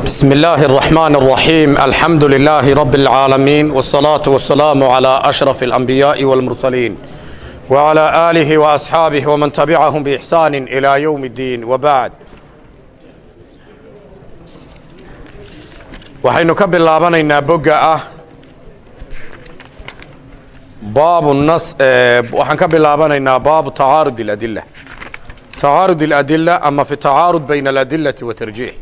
بسم الله الرحمن الرحيم الحمد لله رب العالمين والصلاة والسلام على أشرف الأنبياء والمرسلين وعلى آله وأصحابه ومن تبعهم بإحسان إلى يوم الدين وبعد waxaynu ka bilaabanaynaa boga ah baabu nas waxaan ka bilaabanaynaa baabu tacaarud اladila tacaarud اladila ama fi tacaarud bayna aladilati wa tarjiix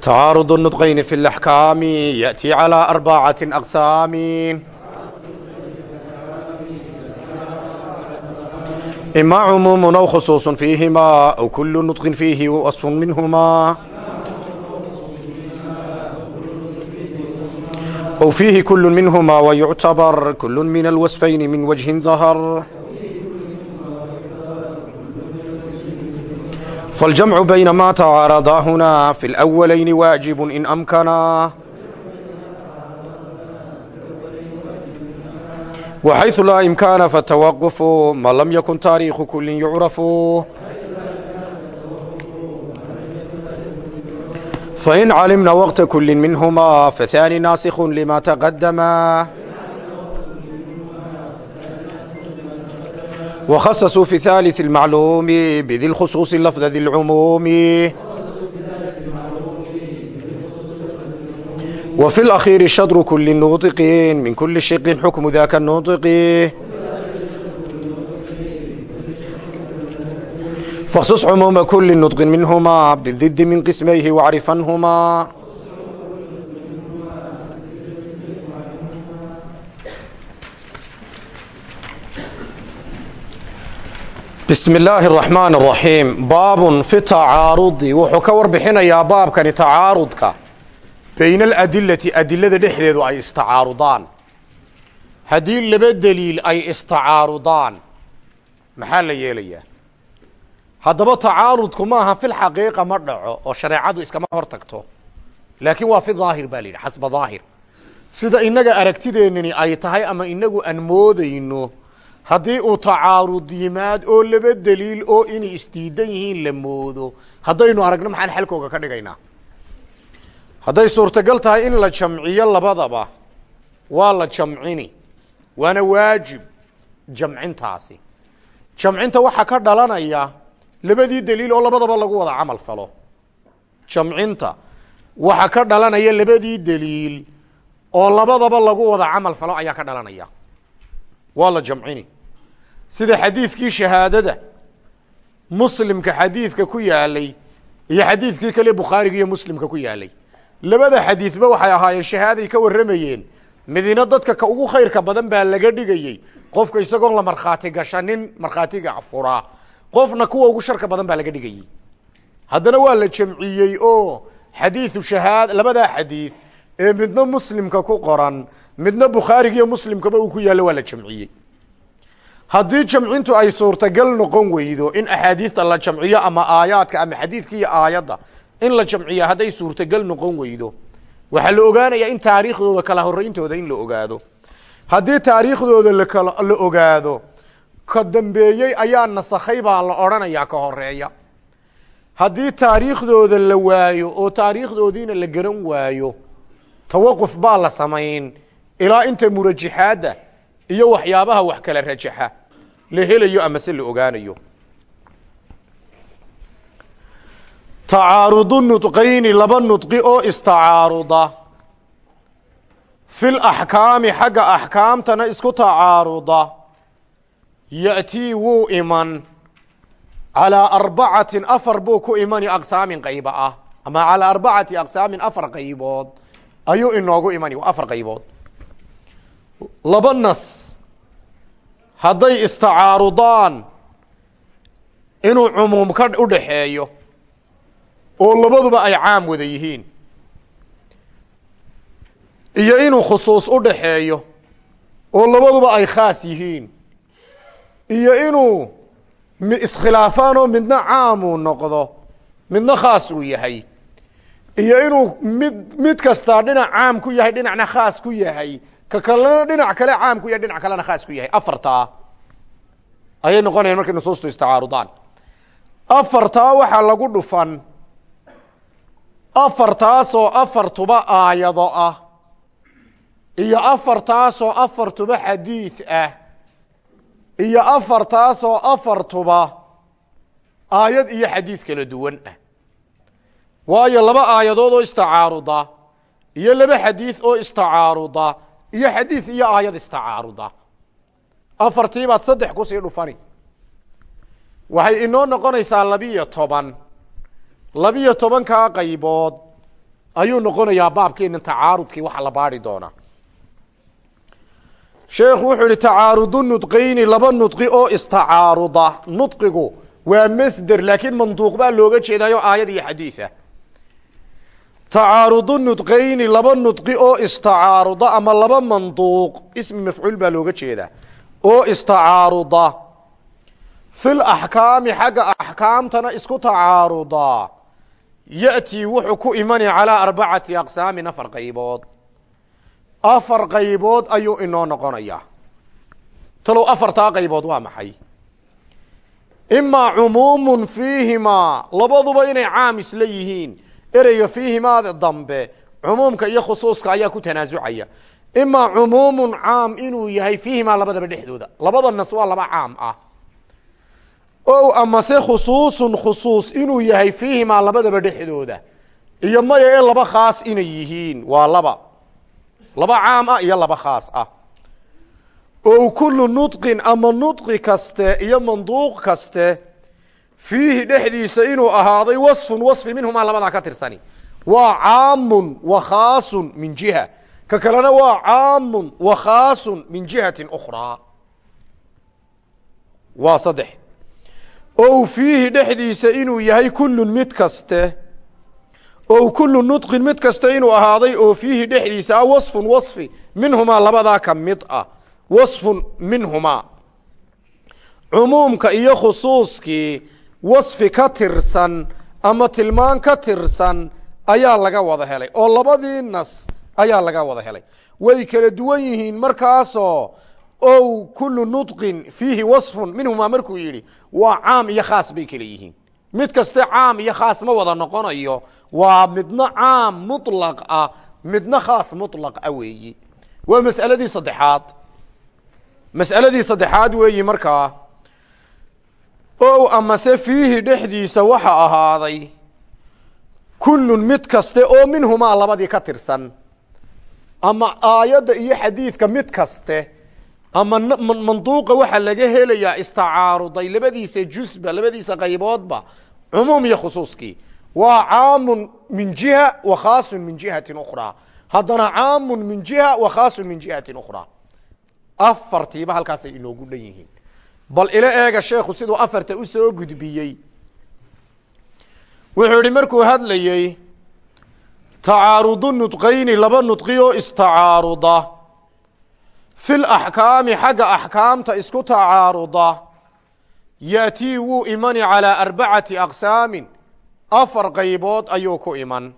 tacaarud الnudqayni fi اlaxkaami yaأti calى arbacati aqsaami ima cumuumu aw khusuuص fiihima aw kulu nudqin fiihi wasf minhuma أو فيه كل منهما ويعتبر كل من الوصفين من وجه ظهر فالجمع بين ما تعارضا هنا في الأولين واجب إن أمكنا وحيث لا إمكان فالتوقف ما لم يكن تاريخ كل يعرف فإن علمنا وقت كل منهما فثاني ناسخ لما تقدما وخصصوا في ثالث المعلوم بذي الخصوص لفظ ذي العموم وفي الأخير شطر كل نوطق من كل شق حكم ذاك النوطق فاخصص عموم كل نطق منهما بالضد من قسميه واعرفنهما bismi illaahi araxmaan araxiim baabun fi tacaarudi wuxuu ka warbixinayaa baabkani tacaarudka bayna aladilati adilada dhexdeedu ay istacaarudaan haddii laba deliil ay istacaarudaan maxaa la yeelayaa? Haddaba tacaarudku maaha fil ma dhaco oo shareecadu iskama hor tagto laakiin waa fi daahir baa la xasba daahir sida innaga aragtideennani ay tahay ama inagu aan moodayno haddii uu tacaarud yimaad oo laba deliil oo inay isdiidan yihiin la moodo haddaynu aragno maxaan xalkooga ka dhigaynaa? Hadday suurtagal tahay in la jamciyo labadaba waa la jamcini waana waajib jamcintaasi. Jamcinta waxaa ka dhalanaya labadii deliil oo labadaba lagu wada camal falo. Jamcinta waxaa ka dhalanaya labadii deliil oo labadaba lagu wada camal falo ayaa ka dhalanaya. Waa la jamcini sida xadiidkii shahaadada muslimka xadiidka ku yaalay iyo xadiidkii kale bukhaariga iyo muslimka ku yaalay. Labada xadiidba waxay ahaayeen shahaaday ka warramayeen. Midina dadka ka ugu khayrka badan baa laga dhigayey. Qofka isagoon la markhaati gashanin markhaatiga furaa qofna kuwa ugu sharka badan baa laga dhigayey. Haddana waa la jamciyey oo xadiidu shahaad labadaa xadiid ee midna muslimka ku qoran midna bukhaariga iyo muslimkaba uu ku yaallo waa la jamciyey haddii jamcintu ay suurtagal noqon weydo in axaadiista la jamciyo ama aayaadka ama xadiidka iyo aayadda in la jamciyo hadday suurtagal noqon weydo waxaa la ogaanayaa in taariikhdooda kala horeyntooda in la ogaado. Haddii taariikhdooda la ogaado ka dambeeyey ayaa nasakhay baa la odhanayaa ka horreeya haddii taariikhdooda la waayo oo taariikhdoodiina la garan waayo tawaquf baa la samayn. Ilaa inta murajaxaadda iyo waxyaabaha wax kala rajaxa la helayo ama se la ogaanayo. Tacaarudu nudqayni laba nudqi oo istacaaruda. Fil axkaami xagga axkaamtana isku tacaaruda. Ya'tii wuu iman. Calaa arbacatin afar buu ku imani aqsaamin qayba ah. Ama calaa arbacati aqsaamin afar qaybood. Ayuu inoogu imani afar qaybood. Laba nas hadday istacaarudaan inuu cumuum ka u dhaxeeyo oo labaduba ay caam wada yihiin iyo inuu khusuus u dhaxeeyo oo labaduba ay khaas yihiin iyo inuu iskhilaafaan midna caamuu noqdo midna khaas uu yahay iyo inuu mid mid kastaa dhinac caam ku yahay dhinacna khaas ku yahay ka kalena dhinac kale caam ku yahay dhinac kalena khaas ku yahay. Afartaa ayay noqonayan markay nusuustu istacaarudaan afartaa waxaa lagu dhufan afartaasoo afartuba aayado ah iyo afartaasoo afartuba xadiid ah iyo afartaasoo afartuba aayad iyo xadiid kala duwan ah. Waayo laba aayadood oo istacaaruda iyo laba xadiid oo istacaaruda iyo xadiid iyo aayad istacaaruda. Afartii baad saddex ku sii dhufani. Waxay inoo noqonaysaa labiyo toban. Labiyo tobankaa qaybood ayuu noqonayaa baabkeena tacaarudkii waxa la baari doonaa sheekhu wuxuu yihi tacaarudu nudqayni laba nudqi oo istacaaruda. Nudqigu waa masder laakiin manduuq baa looga jeedayo aayad iyo xadiida tacaarudu nudqayni laba nudqi oo istacaaruda ama laba manduuq ismi mafcuul baa looga jeedaa oo istacaaruda. Fil axkaami xagga axkaamtana isku tacaarudaa ya'tii wuxuu ku imani calaa arbacati aqsaamin afar qaybood. Afar qaybood ayuu inoo noqonayaa talow afartaa qaybood waa maxay? Imaa cumuumun fiihimaa labaduba inay caam isla yihiin ereyga fiihimaada dambe cumuumka iyo khusuuska ayaa ku tanaasucaya. Imaa cumuumun caam inuu yahay fiihimaa labadaba dhexdooda. Labada nas waa laba caam ah. O amase khusuusun khusuus inuu yahay fiihimaa labadaba dhexdooda. Iyo maya ee laba khaas inay yihiin waa laba. Laba caam ah iyo laba khaas ah. O kullu nudqin ama nudqi kaste iyo manduuq kaste fiihi dhexdiisa inuu ahaaday wasfun wasfi minhumaa labadaa ka tirsani. Waa caamun wa khaasun min jiha. Ka kalena waa caamun wa khaasun min jihatin ukhraa. Waa saddex. O fiihi dhexdiisa inuu yahay kullun mid kaste. O kullu nudqin mid kaste inuu ahaaday oo fiihi dhexdiisa ah iyo khusuuskii wasfi ka tirsan ama tilmaan ka tirsan ayaa laga wada helay oo labadii nas ayaa laga wada helay. Way kala duwan yihiin markaasoo ow kullu nudqin fiihi wasfun minhumaa markuu yidhi waa caam iyo khaas bay kala yihiin. Mid kaste caam iyo khaas ma wada noqonayo waa midna caam muطlaq ah midna khaas muطlaq ah weeyi. Waa mas'aladii saddexaad. Mas'aladii saddexaad weeyi markaa ow amase fiihi dhexdiisa waxa ahaaday kullun mid kaste oo minhumaa labadii ka tirsan. Ama aayadda iyo xadiidka mid kaste ama manduuqa waxaa laga helayaa istacaaruday labadiisa jusba labadiisa qayboodba cumuum iyo khusuuskii. Waa caamun min jiha wa khaasun min jihatin ukhraa. Haddana caamun min jiha wa khaasun min jihatin ukhraa. Afartiiba halkaasay inoogu dhan yihiin bal ila eega sheekhu siduu afarta u soo gudbiyey. Wuxuu ihi markuu hadlayey tacaarudu nudqayni laba nudqi oo istacaaruda. Fil axkaami xagga axkaamta isku tacaaruda. Yaatii wuu imani calaa arbacati aqsaamin. Afar qaybood ayuu ku iman.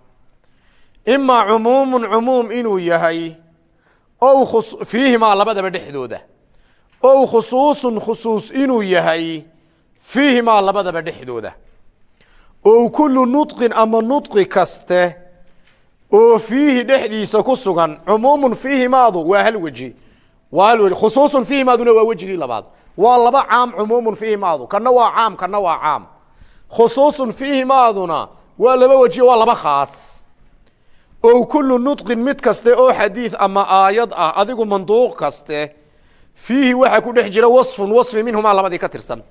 Imaa cumuumun cumuum inuu yahay ow fiihimaa labadaba dhexdooda ow khusuusun khusuus inuu yahay fiihimaa labadaba dhexdooda. Ow kullu nudqin ama nudqi kaste oo fiihi dhexdiisa ku sugan cumuumun fiihimaadu waa hal weji. Waa hal weji. Khusuusun fiihimaaduna waa wejigii labaad. Waa laba caam cumuumun fiihimaadu. Kana waa caam kana waa caam. Khusuusun fiihimaaduna waa laba wejiyo waa laba khaas. Ow kullu nudqin mid kaste oo xadiid ama aayad ah adigu manduuq kaste fiihi waxaa ku dhex jira wasfun wasfi minhumaa labadii ka tirsan.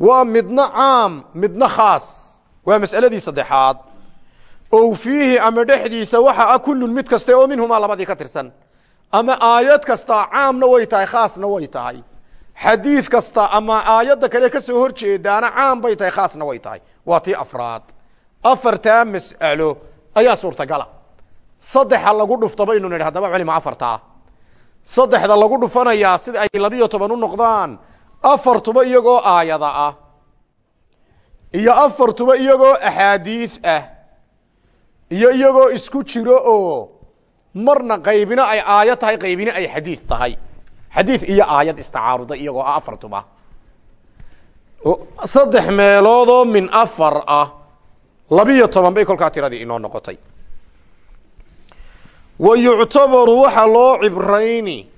Waa midna caam midna khaas. Waa mas'aladii saddexaad. Ow fiihi ama dhexdiisa waxa ah kullun mid kaste oo minhumaa labadii ka tirsan. Ama aayad kasta caamna way tahay khaasna way tahay. Xadiid kasta ama aayadda kale ka soo hor jeedaana caam bay tahay khaasna way tahay. Waa tii afraad. Afartaa mas'alo ayaa suurtagala saddexda lagu dhufanayaa sida ay labiyo toban u noqdaan. Afartuba iyagoo aayada ah. Iyo afartuba iyagoo axaadiis ah. Iyo iyagoo isku jiro oo marna qaybina ay aayad tahay qaybina ay xadiid tahay. Xadiid iyo aayad istacaaruda iyagoo ah afartuba saddex meeloodoo min afar ah. Labiyo toban bay kolkaa tiradii inoo noqotay wa yuctabaru waxaa loo cibrayni.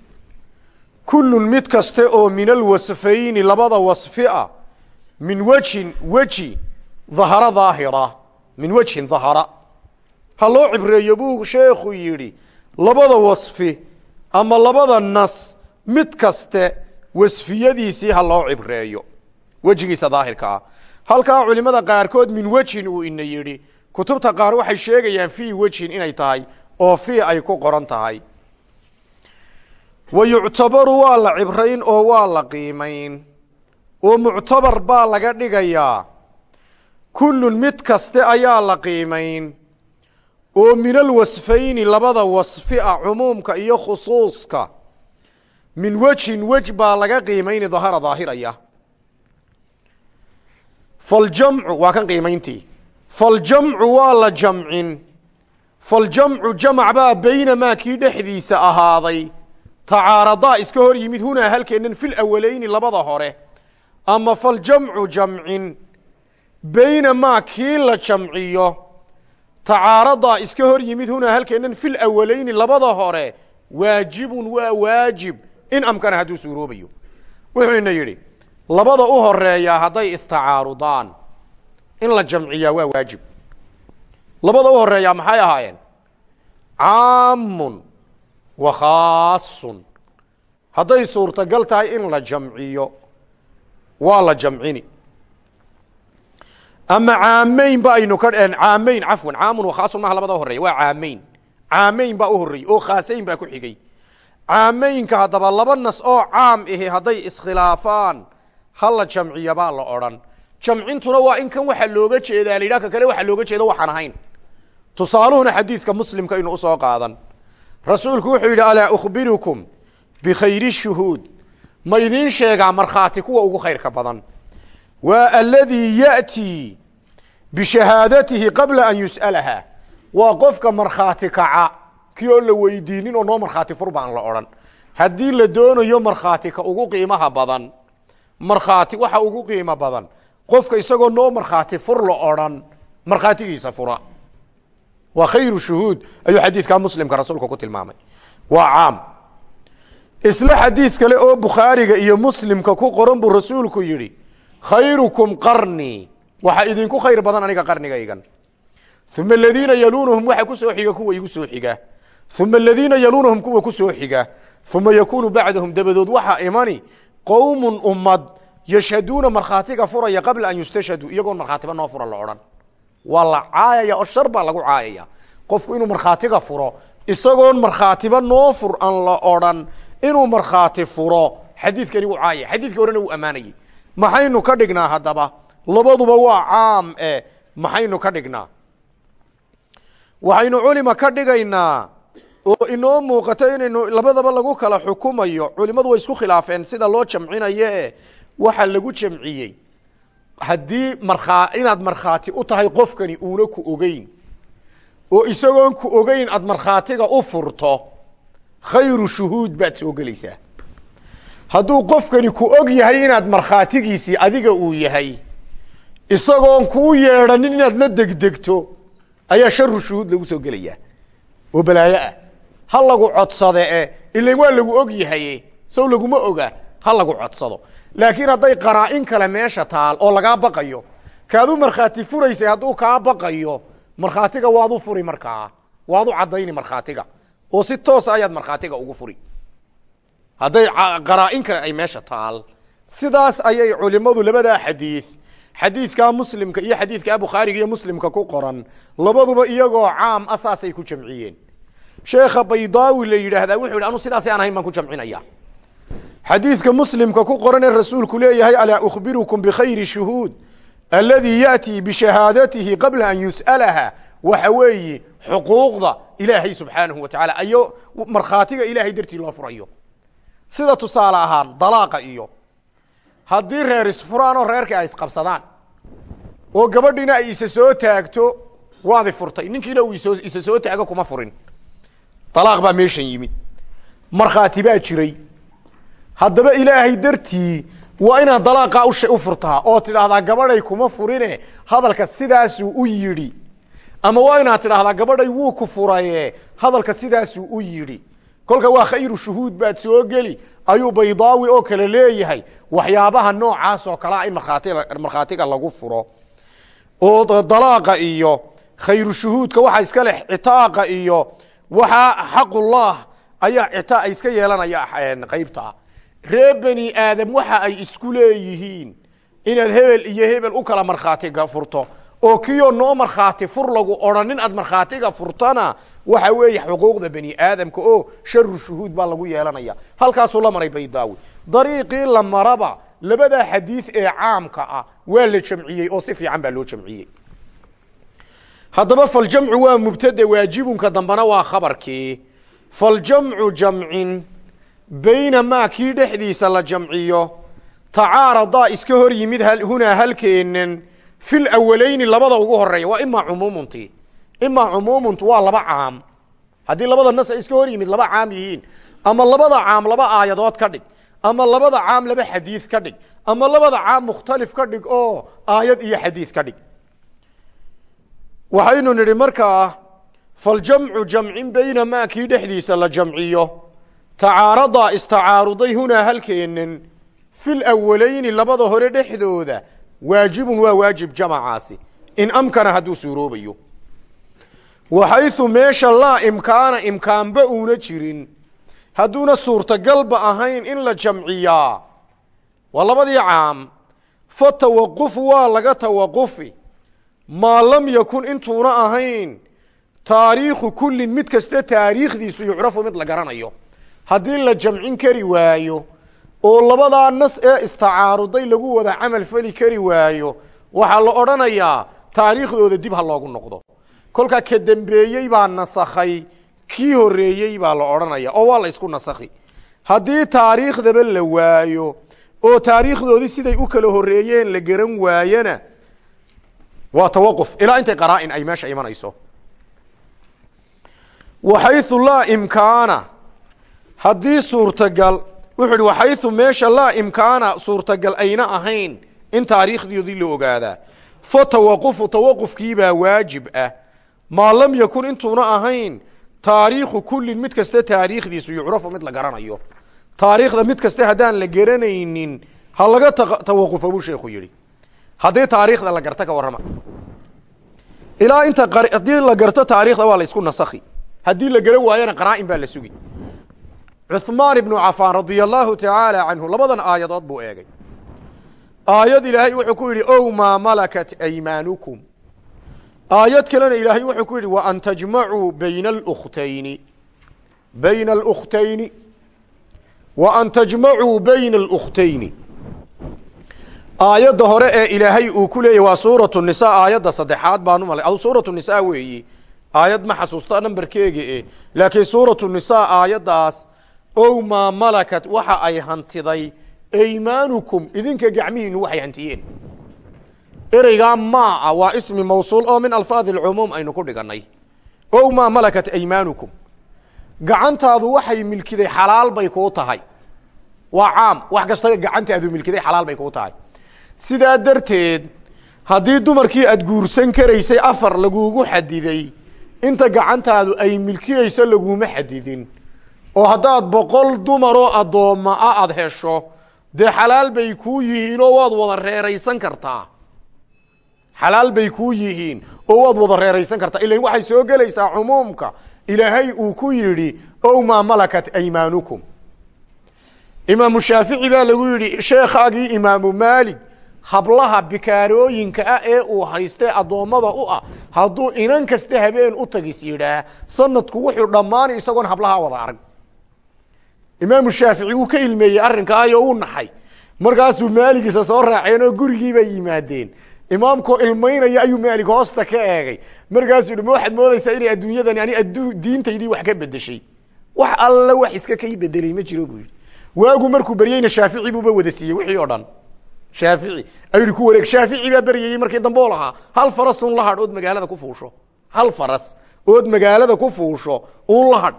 Kullun mid kaste oo min alwasfayni labada wasfi ah. Min wejhin weji dahara daahira min wejhin dahara ha loo cibreeyo buu sheekhu yidhi labada wasfi ama labada nas mid kaste wasfiyadiisii ha loo cibreeyo. Wejigiisa daahirka ah. Halkaa culimada qaarkood min wejhin uu ina yidhi. Kutubta qaar waxay sheegayaan fii wejhin inay tahay oo fii ay ku qoran tahay. Wa yuctabaru waa la cibrayn oo waa la qiimayn. Oo muctabar baa laga dhigayaa kullun mid kaste ayaa la qiimayn. Oo min alwasfayni labada wasfi ah cumuumka iyo khusuuska. Min wejhin wej baa laga qiimayni dahara daahiraya. Faljamcu waa kan qiimayntii. Faljamcu waa la jamcin faljamcu jamac baa baynamaa kii dhexdiisa ahaaday tacaaradaa iska hor yimid hunaa halkeennan fil awalayni labada hore ama faljamcu jamcin baynamaa kii la jamciyo tacaaradaa iska hor yimid hunaa halkeennan fil awalayni labada hore waajibun waa waajib in amkana hadduu suuroobayo wuxuu ina yidhi labada u horeeyaa hadday istacaarudaan in la jamciyaa waa waajib labada u horeeyaa maxay ahaayeen? Caamun wa khaasun. Hadday suurtagal tahay in la jamciyo waa la jamcini. Ama caamayn ba aynu ka caamayn cafwan caamun wa khaasun maha labada u horreeya waa caamayn. Caamayn baa u horreeyey oo khaasayn baa ku xigay. Caamaynka haddaba laba nas oo caam ahi hadday iskhilaafaan ha la jamciya baa la odhan. Jamcintuna waa in kan waxaa looga jeedaa la kale waxaa looga jeeda waxaan ahayn tusaaluhuna xadiidka muslimka inuu u soo qaadan. Rasuulku wuxuu yidhi alaa ukhbirukum bikhayri shuhuud. Ma idiin sheegaa markhaati kuwa ugu khayrka badan. Waa aladii ya'tii bishahaadatihi qabla an yus'alaha. Waa qofka markhaati kaca kii oo la weydiinin oo noo markhaati fur baan la odhan. Haddii la doonayo markhaati ka ugu qiimaha badan markhaati waxa ugu qiimo badan qofka isagoo noo markhaati fur la odhan markhaatigiisa waa khayru shuhuud ayuu xadiidkaa muslimka rasuulka ku tilmaamay. Waa caam. Isla xadiid kale oo bukhaariga iyo muslimka ku qoran buu rasuulku yidhi khayrukum qarnii waxaa idinku khayr badan aniga qarnigaygan. Uma aladiina yaluunahum waxa ku soo xiga kuwa igu soo xiga. Uma aladiina yaluunahum kuwa ku soo xiga. Uma yakunu bacdahum dabadood waxaa imani qowmun ummad yashhaduuna markhaatiga furaya qabla an yustashhaduu iyagoon markhaatiba noo fura la odhan waa la caayaya oo shar baa lagu caayaya. Qofku inuu markhaatiga furo isagoon markhaatiba noo fur an la odhan inuu markhaati furo xadiidkani wuu caayaya xadiidkii horena wuu ammaanayey maxaynu ka dhignaa haddaba? Labaduba waa caam e maxaynu ka dhignaa. Waxaynu culima ka dhigaynaa oo inoo muuqato inaynu labadaba lagu kala xukumayo. Culimadu way isku khilaafeen sida loo jamcinayo waxa lagu jamciyey haddii markaa inaad markhaati u tahay qofkani uuna ku ogeyn oo isagoon ku ogeyn aad markhaatiga u furto khayru shuhuud baad soo gelaysaa. Hadduu qofkani ku og yahay inaad markhaatigiisii adiga uu yahay isagoon kuu yeedhanin inaad la degdegto ayaa sharu shuhuud lagu soo gelayaa. Oo balaayo ah. Ha lagu codsade e ilan waa lagu og yahaye sow laguma oga ha lagu codsado. Laakiin hadday qaraa-in kale meesha taal oo lagaa baqayo kaadu markhaati furaysay hadduu kaa baqayo markhaatiga waadu furi markaa. Waadu caddayni markhaatiga. Oo si toosa ayaad markhaatiga ugu furi. Hadday qaraa-in kale ay meesha taal sidaas ayay culimadu labadaa xadiid xadiidkaa muslimka iyo xadiidkaa bukhaariga iyo muslimka ku qoran labaduba iyagoo caam a saasay ku jamciyeen. Sheekha baydaawi la yidhaahdaa wuxu yidhi anu sidaasi aan ahayn baan ku jamcinaya xadiidka muslimka ku qoran ee rasuulku leeyahay alaa ukhbirukum bikhayri shuhuud? Aladii ya'tii bishahaadatihi qabla an yus'alaha. Waxa weeye xuquuqda ilaahay subxaanahu wa tacaala ayo markhaatiga ilaahay dartii loo furayo. Sida tusaale ahaan dalaaqa iyo haddii reer isfuraan oo reerkii ay isqabsadaan oo gabadhiina ay isa soo taagto waadi furtay. Ninkiina uu isa soo taago kuma furin. Dalaaq baa meeshan yimid. Markhaati baa jiray haddaba ilaahay dartii waa inaad dalaaqa u furtaa oo tidhaahdaa gabadhay kuma furine. Hadalka sidaasuu u yidhi. Ama waa inaad tidhaahdaa gabadhay wuu ku furaye hadalka sidaasuu u yidhi. Kolka waa khayru shuhuud baad soo geli. Ayuu baydaawi oo kale leeyahay. Waxyaabaha noocaas oo kalea in markhaatiga lagu furo. Oo dalaaqa iyo khayru shuhuudka waxa iska leh citaaqa iyo waxaa xaqullah ayaa citaa iska yeelanaya qaybtaa ree beni aadam waxa ay isku leeyihiin inaad hebel iyo hebel u kala markhaatiga furto oo kiyo noo markhaati fur lagu odhanin aad markhaatiga furtana waxa weeye xuquuqda bani aadamka oo sharu shuhuud baa lagu yeelanaya. Halkaasuu la maray baydaawi. Dariiqii la maraba labadaa xadiid ee caamka ah waa la jamciyey oo si fiican baa loo jamciyey. Haddaba faljamcu waa mubtade waajibunka dambena waa khabarkii. Faljamcu jamcin bayna maa kii dhexdiisa la jamciyo tacaaradaa iska hor yimid hunaa halkeenan fi lwalayni labada ugu horreeya waa imaa cumuumunti. Imaa cumuumuntu waa laba caam. Haddii labada nas ay iska hor yimid laba caam yihiin ama labada caam laba aayadood ka dhig ama labada caam laba xadiid ka dhig ama labada caam mukhtalif ka dhig oo aayad iyo xadiid ka dhig. Waxaynu nidhi markaa faljamcu jamcin bayna maa kii dhexdiisa la jamciyo tacaaradaa istacaaruday hunaa halkeenan fi lwalayni labada hore dhexdooda waajibun waa waajib jamacaasi in amkana hadduu suuroobayo. Waxaysu meesha laa imkaana imkaanba uuna jirin. Hadduuna suurtagalba ahayn in la jamciyaa. Waa labadii caam. Fa tawaqufu waa laga tawaqufi. Maa lam yakun intuuna ahayn. Taariikhu kullin mid kasta taariikhdiisu yucrafu mid la garanayo haddii la jamcin kari waayo oo labadaa nas ee istacaaruday lagu wada camal fali kari waayo waxaa la odhanayaa taariikhdooda dib ha loogu noqdo. Kolkaa ka dembeeyey baa nasakhay kii horeeyey baa la odhanaya oo waa la isku nasakhi. Haddii taariikhdaba la waayo oo taariikhdoodii siday u kala horeeyeen la garan waayana waa tawaquf ilaa intay qaraa-in ay meesha imanayso. Waxaysu laa imkaana haddii suurtagal wuxuu ihi waxaysu meesha laa imkaana suurtagal ayna ahayn. In taariikhdoodii la ogaadaa. Fa tawaqufu tawaqufkiibaa waajib ah. Maa lam yakun intuuna ahayn taariikhu kullin mid kasta taariikhdiisu yucrafu mid la garanayo. Taariikhda mid kaste haddaan la garanaynin ha laga tawaqufo buu sheekhu yihi haddii taariikhda la garto ka warrama. Ilaa inta haddii la garto taarikhda waa la isku nasakhi. Haddii la garan waayana qaraa-in baa la sugi cuثmaan ibnu cafaan radia allahu tacaala canhu labadan aayadood buu eegay. Aayad ilaahay wuxuu ku yidhi ow maa malakat aymaanukum aayad kalena ilaahay wuxuu ku yidhi wa an tajmacuu bayna alukhtayni bayna alukhtayni wa an tajmacuu bayna alukhtayni aayadda hore ee ilaahay uu ku leeyahy waa suuratu nisa aayadda saddexaad baanu malay. Suuratu nisa weeyi. Aayad ma xasuusta namberkeega e laakiin suuratu nisa aayaddaas ow maa malakat waxa ay hantiday aymaanukum idinka gacmihiinu waxay hantiyeen ereygaa maa waa ismi mawsuul oo min alfaadi alcumuum aynu ku dhiganay ow maa malakat aymaanukum gacantaadu waxay milkiday xalaal bay kuu tahay. Waa caam wax kasta gacantaadu milkiday xalaal bay kuu tahay. Sidaa darteed haddii dumarkii aad guursan karaysay afar lagugu xadiday inta gacantaadu ay milkiyeyso laguma xadidin oo haddaad boqol dumaroo addoomma a aada hesho dee xalaal bay kuu yihiin oo waad wada reeraysan kartaa? Xalaal bay kuu yihiin oo waad wada reeraysan kartaa. Ilan waxay soo gelaysaa cumuumka. Ilaahay uu ku yidhi ow maa malakat aymaanukum. Imaamu shaafici baa lagu yidhi sheekhaagii imaamu maalig hablaha bikaarooyinka ah ee uu haystee addoommada u ah hadduu inan kaste habeen u tagis yidhaah sanadku wuxuu dhammaanay isagoon hablaha wada arag imaamu shaafici wuu ka ilmeeyey arrinkaayo uu naxay. Markaasuu maaligiisa soo raaceen oo gurigiibay yimaadeen. Imaamkoo ilmaynaya ayuu maalig hoosta ka eegay. Markaasuu hi ma waxaad moodaysaa inay adduunyadani ani addu diintaydii wax ka bedeshay wax alla wax iska kai bedelay ma jiro buu yidhi. Waagu markuu beryeyna shaafici buuba wada siiyey wixii oo dhan. Shaafici. Ayuu yihi ku wareeg shaafici baa beryayey markii dambe lahaa. Hal faras un la hadh ood magaalada ku fuusho. Hal faras ood magaalada ku fuusho un la hadh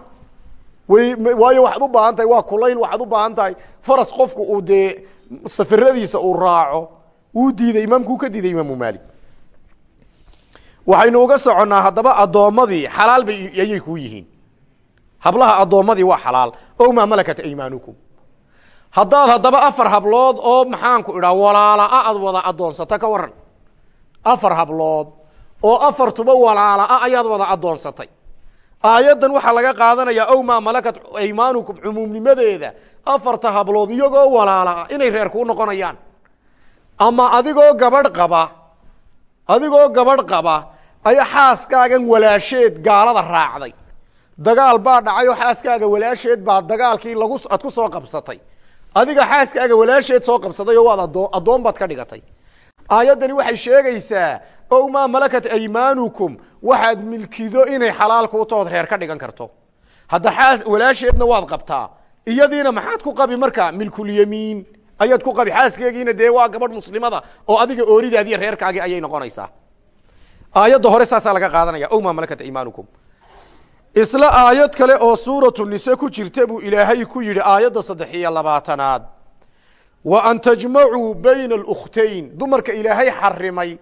waayo waxaad u baahan tahay waa kulayl waxaad u baahan tahay faras qofku uu dee safiradiisa uu raaco wuu diiday imaamkuu ka diiday imaamu maalik. Waxaynu uga soconnaa haddaba addoommadii xalaal bay ayay kuu yihiin. Hablaha addoommadii waa xalaal. O maa malakat aymaanukum haddaad haddaba afar hablood oo maxaanku idhaa walaalaa aad wada addoonsata ka waran afar hablood oo afartuba walaalaa ayaad wada addoonsatay aayaddan waxaa laga qaadanayaa ow maa malakat aymaanukum cumuumnimadeeda? Afarta hablood iyagoo walaalaa inay reer kuu noqonayaan. Ama adigoo gabadh qaba adigoo gabadh qaba ayaa xaaskaagan walaasheed gaalada raacday. Dagaal baa dhacay oo xaaskaaga walaasheed baa dagaalkii lagu aad ku soo qabsatay. Adiga xaaskaaga walaasheed soo qabsaday oo waad adoo addoon baad ka dhigatay aayaddani waxay sheegaysaa ow maa malakat aymaanukum? Waxaad milkido inay xalaal kuu tood reer ka dhigan karto. Hadda xaas walaasheedna waad qabtaa. Iyadiina maxaad ku qabi marka milkulyamiin ayaad ku qabi xaaskeegiina dee waa gabadh muslimada oo adiga ooridaadiiyo reerkaagii ayay noqonaysaa. Aayadda hore saasaa laga qaadanaya ow maa malakat aymaanukum? Isla aayad kale oo suuratu nise ku jirta buu ilaahay ku yidhi aayadda saddex iyo labaatanaad wa an tajmacuu bayna alkhtayn dumarka ilaahay xarimay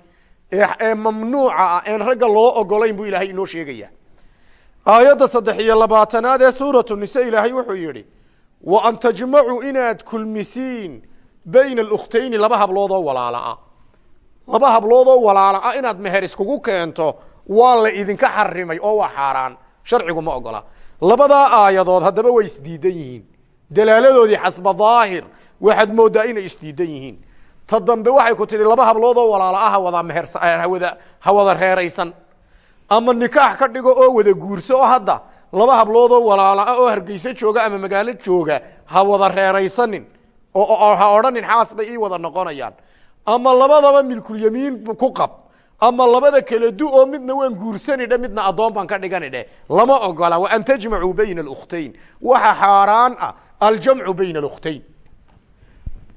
ee mamnuuca ah een ragga loo ogolayn buu ilaahay inoo sheegaya. Aayadda saddex iyo labaatanaad ee suuratu nise ilaahay wuxuu yidhi wa an tajmacuu inaad kulmisiin bayna alukhtayni laba hablood oo walaala ah. Laba hablood oo walaala ah inaad meher iskugu keento waa la idinka xarimay oo waa xaaraan. Sharcigu ma ogola. Labadaa aayadood haddaba way isdiidan yihiin dalaaladoodii xasba daahir waxaad moodaa inay isdiidan yihiin. Ta dambe waxay ku tidhi laba hablood oo walaala ah hawada mehersa hawada ha wada reeraysan. Ama nikaax ka dhigo oo wada guurso oo hadda laba hablood oo walaala ah oo hargeyso jooga ama magaalo jooga ha wada reeraysanin oo ha odhanin xaas bay ii wada noqonayaan. Ama labadaba milkulyamiin ku qab. Ama labada kala du oo midna waan guursanidhe midna addoon baan ka dhiganidhe lama ogola wa an tajmacuu bayna alkhtayn waxa xaaraan ah aljamcu bayna alkhtayn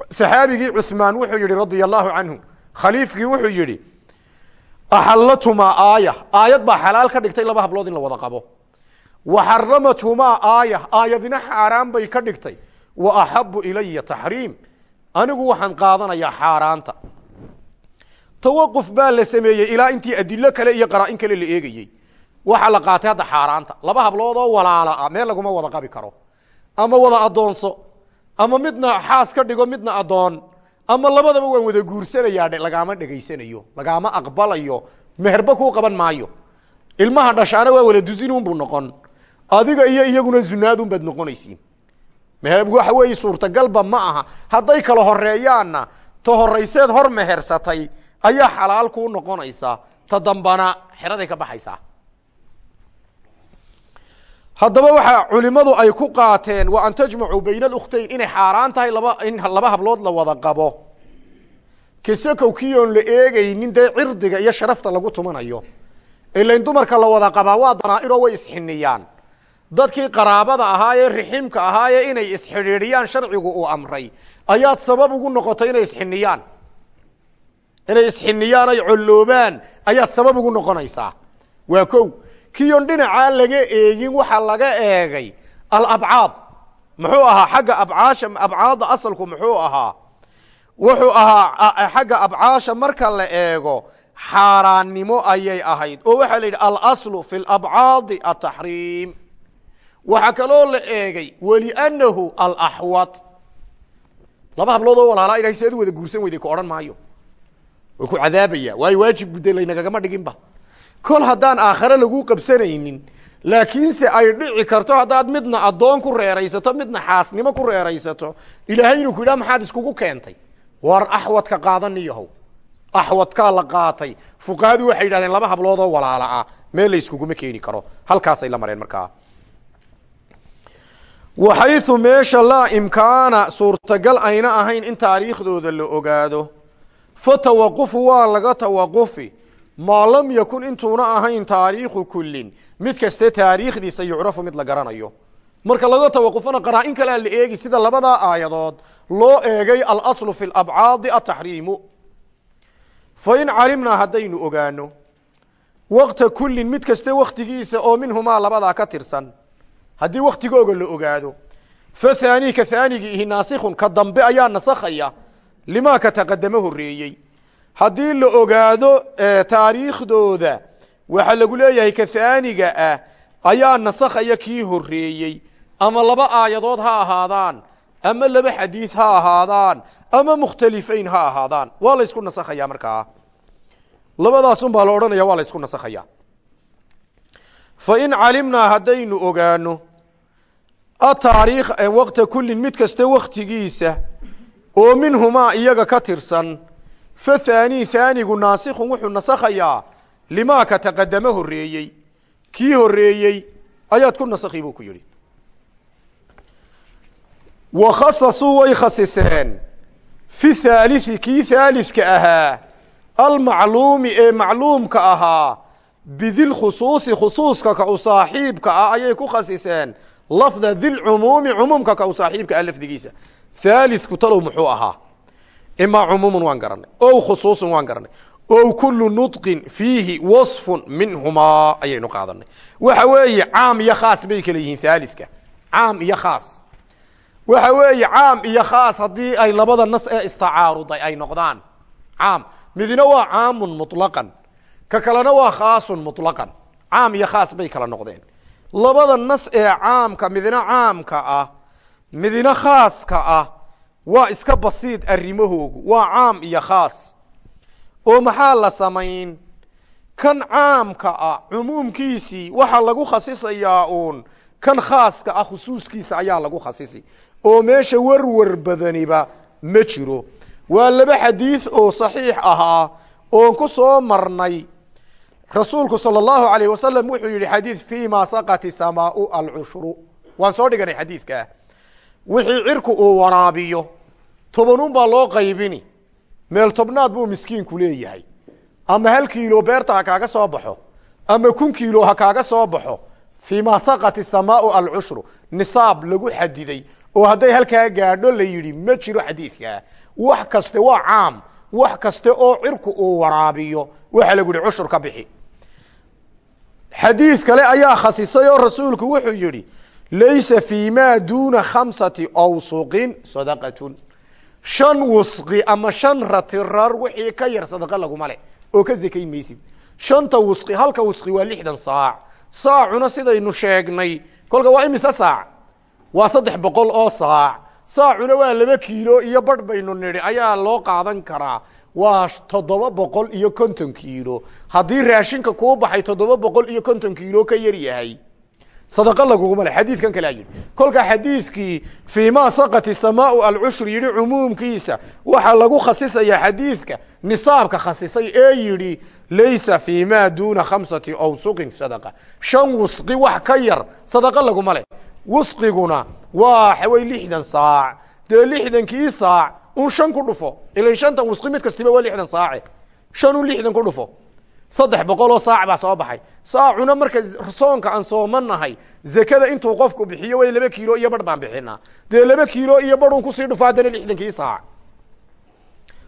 saxaabigii cuثmaan wuxuu yihi radia allahu canhu khaliifkii wuxuu yihi axallatumaa aaya aayad baa xalaal ka dhigtay laba hablood in la wada qabo wa xaramathumaa aaya aayadina xaaraan bay ka dhigtay wa axabu ilaya taxriim anigu waxaan qaadanayaa xaaraanta tawaquf baa la sameeyey ilaa intii adilo kale iyo qaraa-in kale la eegayey waxaa la qaatay oo walaala ah meel wada qabi karo ama wada addoonso. Ama midna xaas ka dhigo midna addoon. Ama labadaba waan wada guursanayaa lagaama dhegaysanayo lagaama aqbalayo meherba kuu qaban maayo. Ilmaha dhashaana waa wala dusinunbuu noqon. Adiga iyo iyaguna zunaadunbaad noqonaysiin. Meher waxa weeye suurtagalba ma aha. Hadday kala horeeyaanna ta horayseed hor mehersatay ayaa xalaal kuu noqonaysaa ta dambana xeraday ka baxaysaa haddaba waxaa culimadu ay ku qaateen wa an tajmacuu bayna alkhtayn inay xaaraan tahay laba in laba hablood la wada qabo. Kasakow kii oon la eegaynin dee cirdiga iyo sharafta lagu tumanayo. Ilain dumarka la wada qabaa waa danaa-iroo way isxiniyaan dadkii qaraabada ahaa ee riximka ahaa ee inay isxidhiidhiyaan sharcigu uu amray. Ayaad sabab ugu noqotay inay isxiniyaan inay isxiniyaan ay colloobaan ayaad sabab ugu noqonaysaa. Waa kow kiyon dhinacaa laga eegin waxaa laga eegay alabcaad. Muxuu ahaa xagga abcaasha abcaadda asalku muxuu ahaa. Wuxuu ahaa xagga abcaasha marka la eego xaaraannimo ayay ahayd. Oo waxaa la yidhi alaslu fi labcaadi ataxriim waxaa kaloo la eegay waliannahu alaxwad laba hablood oo walaalaa ilahay seed wada guursan weyday ku odhan maayo. Way ku cadaabaya waayo waajib gudde laynagagama dhiginba kol haddaan aakhare lagu qabsanaynin laakiinse ay dhici karto haddaad midna addoon ku reeraysato midna xaasnimo ku reeraysato ilaahay inuu ku yidhaha maxaad iskugu keentay? War axwadka qaadaniyahow axwadkaa la qaatay. Fuqahadu waxay yidhahdeen laba hablood oo walaala ah. Meel la yskuguma keeni karo. Halkaasay la mareen markaa. Waxaysu meesha laa imkaana suurtagal ayna ahayn in taariikhdooda la ogaado. Fa tawaqufu waa laga tawaqufi maa lam yakun intuuna ahayn taariikhu kullin. Mid kaste taariikhdiisa yucrafu mid la garanayo. Marka laga tawaqufana qaraa-in kalea la eegi sida labadaa aayadood loo eegay alaslu fi labcaadi ataxriimu fa in calimnaa haddaynu ogaano waqta kullin mid kaste waktigiisa oo minhumaa labadaa ka tirsan haddii waktigooga la ogaado fa haani ka haanigi ihi naasikun ka dambe ayaa nasakhaya limaa ka taqadamo horeeyey haddii la ogaado taariikhdooda waxaa lagu leeyahay ka haaniga ah ayaa nasakhaya kii horeeyey ama laba aayadood ha ahaadaan ama laba xadiis ha ahaadaan ama mukhtalifayn ha ahaadaan. Waa la ysku nasakhaya markaa. Labadaasun baa la odhanaya waa la ysku nasakhaya fa in calimnaa haddaynu ogaano ataariikh waqta kullin mid kasta waktigiisa oo minhumaa iyaga ka tirsan fa haanii haanigu naasikhun wuxuu nasakhayaa limaa ka taqadamo horeeyey kii horeeyey ayaad ku nasakhi buu ku yidhi. Wa khasasuu way khasiseen. Fi haalisi kii haaliska ahaa almacluumi ee macluumka ahaa bidilkhusuusi khusuuska ka u saaxiibka ah ayay ku khasiseen. Lafda dilcumuumi cumuumka ka u saaxiibka ah lafdigiisa. Haalisku talow muxuu ahaa imaa cumuumun waan garanay. Ow khusuusun waan garanay. Ow kulu nudqin fiihi wasfun minhumaa ayaynu qaadanay. Waxa weeye caam iyo khaas bay kala yihiin haaliska caam iyo khaas. Waxa weeye caam iyo khaas haddii ay labada nas ee istacaaruday ay noqdaan. Caam. Midna waa caamun muطlaqan ka kalena waa khaasun muطlaqan caam iyo khaas bay kala noqdeen. Labada nas ee caamka midna caamka ah midna khaaska ah waa iska basiid arrimahoogu. Waa caam iyo khaas. Oo maxaa la samayn? Kan caamka ah cumuumkiisii waxaa lagu khasisayaa uun. Kan khaaska ah khusuuskiisa ayaa lagu khasisi. Oo meesha warwar badaniba ma jiro. Waa laba xadiis oo saxiix ahaa oon ku soo marnay. Rasuulku salى اllahu alayh wasalam wuxuu yihi xadiid fi ma saqati samaau alcushru. Waan soo dhiganay xadiidkaa wixii cirku uu waraabiyo tobanun baa loo qaybini. Meel tobnaad buu miskiinku leeyahay. Ama hal kiilo beerta ha kaaga soo baxo ama kun kiilo ha kaaga soo baxo fii ma saqati samaau alcushru nisaab lagu xadiday oo hadday halkaa gaadho la yidhi ma jiro xadiidkaa wax kaste waa caam. Wax kaste oo cirku uu waraabiyo. Waxaa lagu yihi cushur ka bixi. Xadiid kale ayaa khasisay oo rasuulku wuxuu yihi laysa fii ma duuna khamsati awsuqin sadaqatun shan wusqi ama shan ratirar wixii ka yar sadaqa laguma le oo ka zakayn maysid shanta wusqi halka wusqi waa lixdan saac saacuna sidaynu sheegnay kolka waa imise saac waa saddex boqol oo saac saacuna waa laba kiilo iyo barh baynu nidhi ayaa loo qaadan karaa waa toddoba boqol iyo konton kiilo haddii raashinka kuu baxay toddoba boqol iyo konton kiilo ka yar yahay sadaqa laguguma le xadiidkan kalea yidhi. Kolka xadiidkii fii ma saqati samaau alcushur yidhi cumuumkiisa waxaa lagu khasisayaa xadiidka nisaabka khasisay ee yidhi laysa fii ma duuna khamsati awsuqin sadaqa. Shan wusqi wax ka yar sadaqa laguma leh. Wusqiguna waa xaway lixdan saac. Dee lixdankii saac un shan ku dhufo. Ilan shantan wusqi mid kastiba waa lixdan saace shan un lixdan ku dhufo saddex boqol oo saac baa soo baxay. Saacuna marka soonka aan soomanahay zakada intuu qofku bixiyo way laba kiilo iyo barh baan bixinaa. Dee laba kiilo iyo barhun ku sii dhufo lixdankii saac.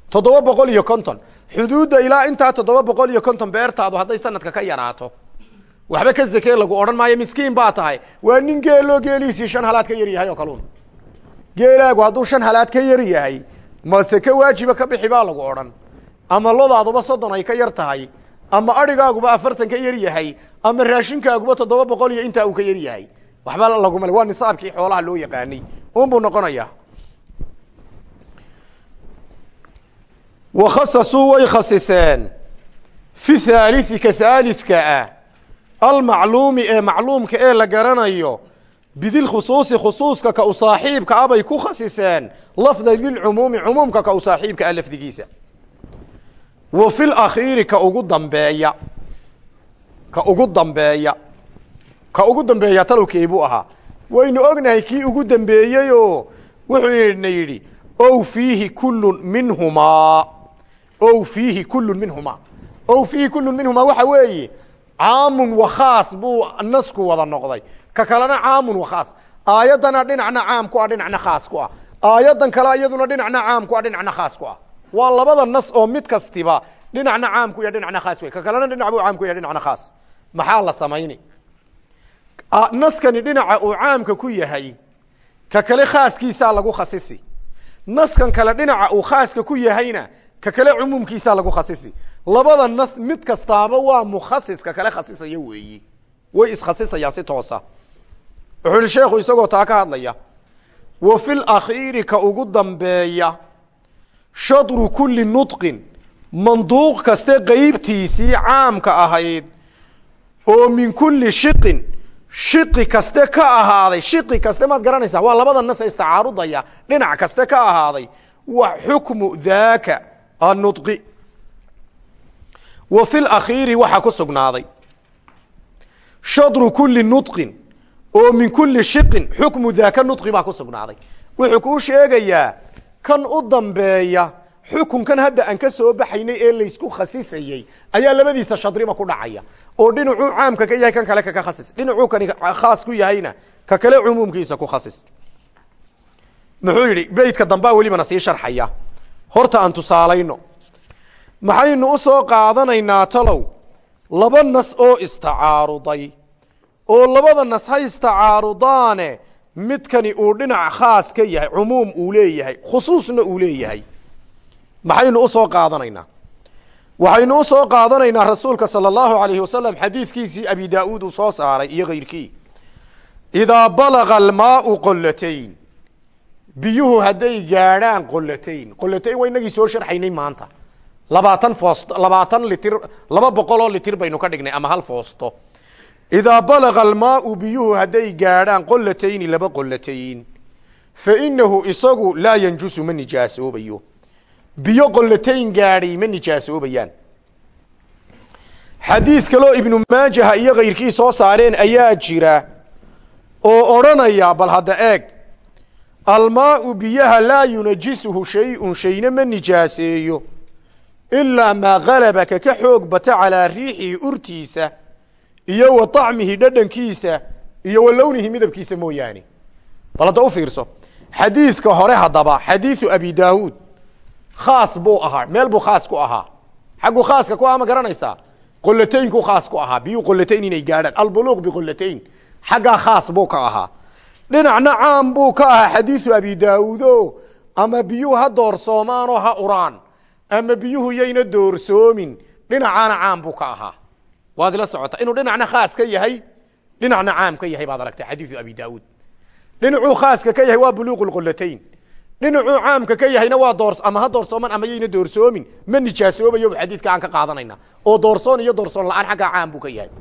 Toddoba boqol iyo konton. Xuduudda ilaa intaa toddoba boqol iyo konton beertaadu hadday sanadka ka yaraato. Waxba ka zakee lagu odhan maayo miskiin baa tahay. Waa nin geeloo geeliisii shan halaad ka yar yahay oo kaluun. Geelaagu hadduu shan halaad ka yar yahay ma seke waajiba ka bixi baa lagu odhan. Ama lodaaduba soddon ay ka yar tahay ama adhigaaguba afartan ka yar yahay ama raashinkaaguba toddoba boqol iyo intaa uu ka yar yahay. Waxba laguma waa nisaabkii xoolaha loo yaqaanay. Un buu noqonayaa. Wakhasasuu way khasiseen. Fi haalisi ka haaliska ah. Almacluumi ee macluumka ee la garanayo bidilkhusuusi khusuuska ka u saaxiibka ah bay ku khasiseen. Lafda dilcumuumi cumuumka ka u saaxiibka ah wa fi lakhiiri ka ugu dambeeya. Ka ugu dambeeya. Ka ugu dambeeya talowkey buu ahaa. Waynu ognahay kii ugu dambeeyeyoo? Wuxuu na yidhi ow fiihi kullun minhumaa. Ow fiihi kullun minhumaa. Ow fiihi kullun minhumaa waxa weeye caamun wa khaas buu nasku wada noqday. Ka kalena caamun wa khaas. Aayaddana dhinacna caam ku ah dhinacna khaas ku ah. Aayaddan kale iyaduna dhinacna caam ku ah dhinacna khaas ku ah waa labada nas oo mid kastiba dhinacna caam ku ya dhinacna khaas wey ka kalena dhinac buu caam ku ya dhinacna khaas. Maxaa la samayni? Naskani dhinaca uu caamka ku yahay ka kale khaaskiisaa lagu khasisi. Naskan kale dhinaca uu khaaska ku yahayna ka kale cumuumkiisaa lagu khasisi. Labada nas mid kastaaba waa mukhasiska kale khasisaya weeyi. Way iskhasisayaan si toosa. Wuxuu yihi sheekhu isagoo taa ka hadlaya wa fi lakhiiri ka ugu dambeeya shadru kulli nudqin manduuq kaste qeybtiisii caamka ahayd oo min kulli shiqin shiqi kaste ka ahaaday shiqi kaste maad garanaysaa waa labada nas istacaarudaya dhinac kaste ka ahaaday wa xukmu daaka anudqi wa fi lakhiiri waxaa ku sugnaaday. Shadru kulli nudqin oo min kulli shiqin xukmu daaka nudqi baa ku sugnaaday. Wuxuu kuu sheegayaa kan u dambeeya xukunkan hadda aan ka soo baxaynay ee laysku khasisayey ayaa labadiisa shadriba ku dhacaya. Oo dhinacuu caamka ka yahay kan kale kaka khasis. Dhinacuu kani khaas ku yahayna ka kale cumuumkiisa ku khasis. Muxuu yidhi beydka dambaa welibana sii sharxaya. Horta aan tusaalayno. Maxaynu u soo qaadanaynaa talow. Laba nas oo istacaaruday. Oo labada nas ha istacaarudaane midkani uu dhinac khaas ka yahay cumuum uu leeyahay khusuusna uu leeyahay. Maxaynu u soo qaadanaynaa? Waxaynu u soo qaadanaynaa rasuulka sala allahu alayhi wasalam xadiidkiisii abi daa-uud uu soo saaray iyo kayrkii idaa balaga almaau qolatayn biyuhu hadday gaadhaan qolatayn qolatayn waa inagii soo sharxaynay maanta. Labaatan foost labaatan litir laba boqol oo litir baynu ka dhignay ama hal foosto idaa balaga almaau biyuhu hadday gaadhaan qolatayni laba qolatayn fa inahu isagu laa yanjusu ma nijaasoobayo biyo qolatayn gaadhay ma nijaasoobayaan xadiid kaloo ibnu maajaha iyo kayrkii soo saareen ayaa jira oo odhanaya bal hadda eeg almaau biyaha laa yunajisuhu shay-un shayna ma nijaaseeyo ilaa maa galabaka ka xoog bata calaa riixihi urtiisa iyo wa طacmihi dhadhankiisa iyo wa lownihi midabkiisa mooyaane. Bal hadda ufiirso xadiiska hore haddaba xadiiu abi daawuud khaas buu ahaa meel buu khaas ku ahaa. Xaggu khaaska ku aha ma garanaysaa qolataynkuu khaas ku ahaa biyuu qolatayn inay gaadhaan. Albuluq biqolatayn xaggaa khaas buu ka ahaa. Dhinacna caam buu ka ahaa xadiisu abi daawuudo ama biyuhu ha doorsoomaanoo ha uraan ama biyuhu yayna doorsoomin dhinacaana caam buu ka ahaa waad ila socota. Inuu dhinacna khaas ka yahay dhinacna caam ka yahay baad aragtay xadiiu abi daauud dhinacuu khaaska ka yahay waa buluuqu lqulatayn dhinacuu caamka ka yahayna waa doors ama ha doorsooman ama yayna doorsoomin. Ma nijaasoobayo xadiidka aan ka qaadanayna. Oo doorsoon iyo doorsoon la'aan xaggaa caam buu ka yahay.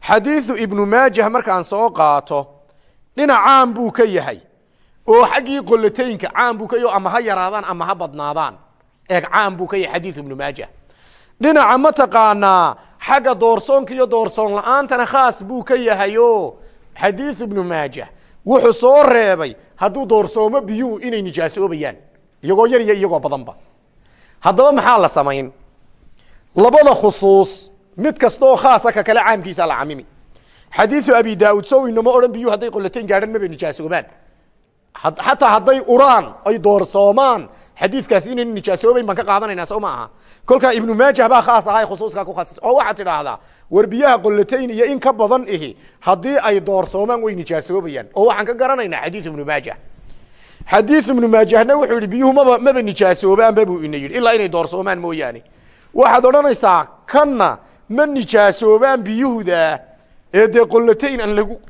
Xadiiu ibnu maajah markaan soo qaato dhinac caam buu ka yahay. Oo xaggii qolataynka caam buu ka ama ha yaraadaan ama ha badnaadaan. Eeg caam buu ka yahay xadiiu ibnu dhinaca ma taqaanaa xagga doorsoonka iyo doorsoon la'aantana khaas buu ka yahayo. Xadiiثu ibnu maajah wuxuu soo reebay hadduu doorsoomo biyuhu inay nijaasoobayaan iyagoo yar iyo iyagoo badanba. Haddaba maxaa la samayn? Labada khusuus mid kasta oo khaasa ka kale caamkiisa la camimi xadiiثu abi daauud sow inama odhan biyuhu hadday qolatayn gaadhan mabay nijaasoobaan xataa hadday uraan ay doorsoomaan. Xadiikaas inay nijaasoobay baan ka qaadanayna soo maaha kolkaa ibnu maaja baa khaas aha khusuuska ku khasisa oo waxaad tidhaahdaa war biyaha iyo in ka badan ihi haddii ay doorsoomaan way nijaasoobayaan oo waxaan ka garanaynaa xadii ibnu maaja. Xadii ibnu maajahna wuxuu biyuhu maba maba nijaasoobaanba buu ina ilaa inay doorsoomaan mooyaane. Waxaad odhanaysaa kanna ma nijaasoobaan biyuhuda ee dee qollatayn aan lagu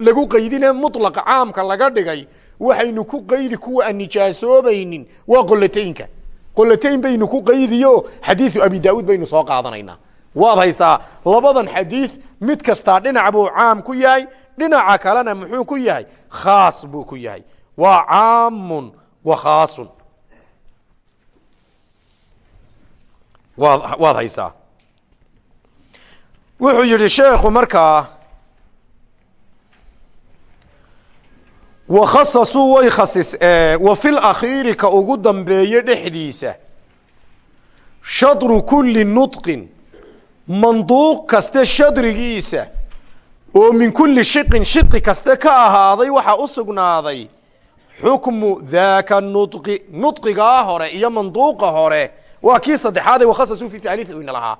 lagu qaydine mulaqa caamka laga dhigay waxaynu ku qaydi kuwa aan nijaasoobaynin waa qolataynka qolatayn baynu ku qaydiyo xadiiثu abi daauud baynu soo qaadanaynaa. Waad haysaa labadan xadiiث mid kastaa dhinac buu caam ku yahay dhinaca kalena muxuu ku yahay khaas buu ku yahay. Waa caamun wa khaasun. Waad haysaa. Wuxuu yihi sheekhu markaa wakhasasuu way khasis wa fi lakhiiri ka ugu dambeeye dhexdiisa. Shadru kuli nudqin manduuq kaste shadrigiisa oo min kuli shiqin shiqi kaste ka ahaaday waxaa u sugnaaday xukmu daaka nudqi nudqigaa hore iyo manduuqa hore. Waa kii saddexaade wakhasasuu fi taaliث ina lahaa.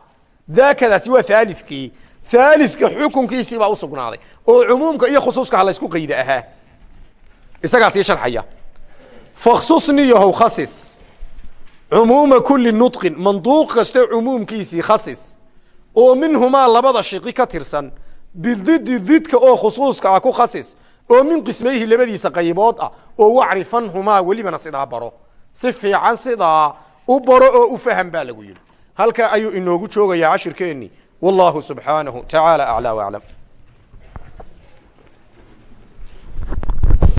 Daakadaasi waa haalifkii haaliska xukunkiisii baa usugnaaday oo cumuumka iyo khusuuska ha laysku qayda ahaa isagaa sii sharxaya. Faksusniyahow khasis. Cumuuma kuli nudqin manduuq kasta cumuumkiisii khasis. Oo minhumaa labada shiqi ka tirsan bididi didka oo khusuuska ah ku khasis. Oo min qismayhi labadiisa qaybood ah. Oo wacrifanhumaa welibana sidaa baro. Si fiican sidaa u baro oo u faham baa lagu yidhi. Halkaa ayuu inoogu joogayaa cashirkeenni. Wallahu subxaanahu tacaala aclaa waclam